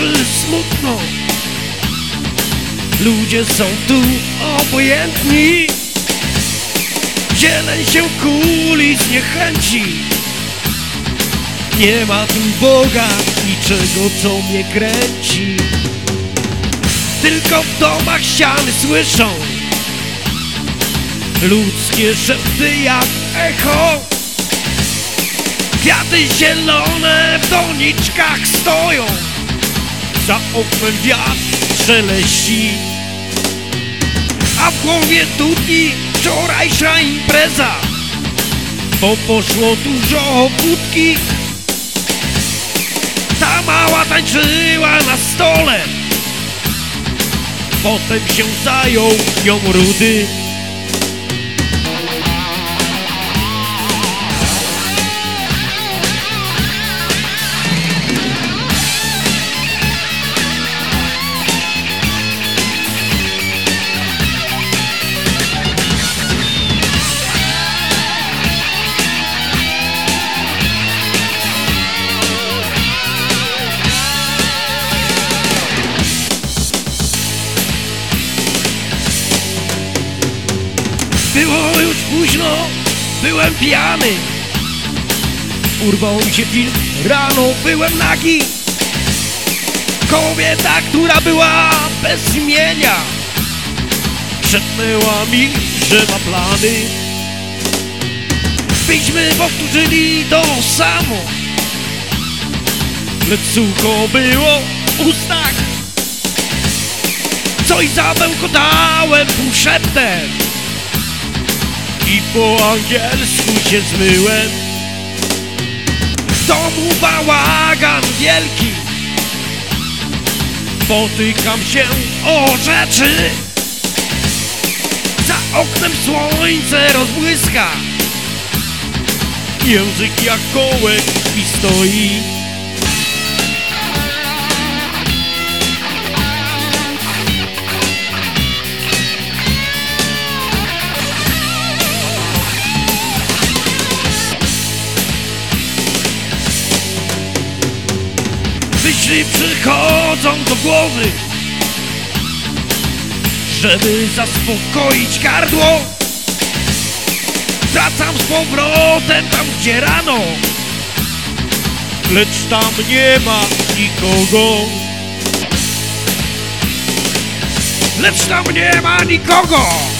czy smutno. Ludzie są tu obojętni. Zieleń się kuli z niechęci Nie ma tu Boga, niczego co mnie kręci. Tylko w domach ściany słyszą. Ludzkie szepty jak echo. Kwiaty zielone w doniczkach stoją Za oknem wiatr szeleści A w głowie dudni wczorajsza impreza Bo poszło dużo wódki Ta mała tańczyła na stole Potem się zajął nią rudy Było już późno, byłem pijany. Urwał mi się film, rano byłem nagi. Kobieta, która była bez imienia. Szepnęła mi, że ma plany. Byśmy powtórzyli to samo. Lecz sucho było w ustach Coś zabełkotałem półszeptem i po angielsku się zmyłem. W domu bałagan wielki. Potykam się o rzeczy. Za oknem słońce rozbłyska. Język jak kołek mi stoi Myśli przychodzą do głowy Żeby zaspokoić gardło Wracam z powrotem tam gdzie rano. Lecz tam nie ma nikogo. Lecz tam nie ma nikogo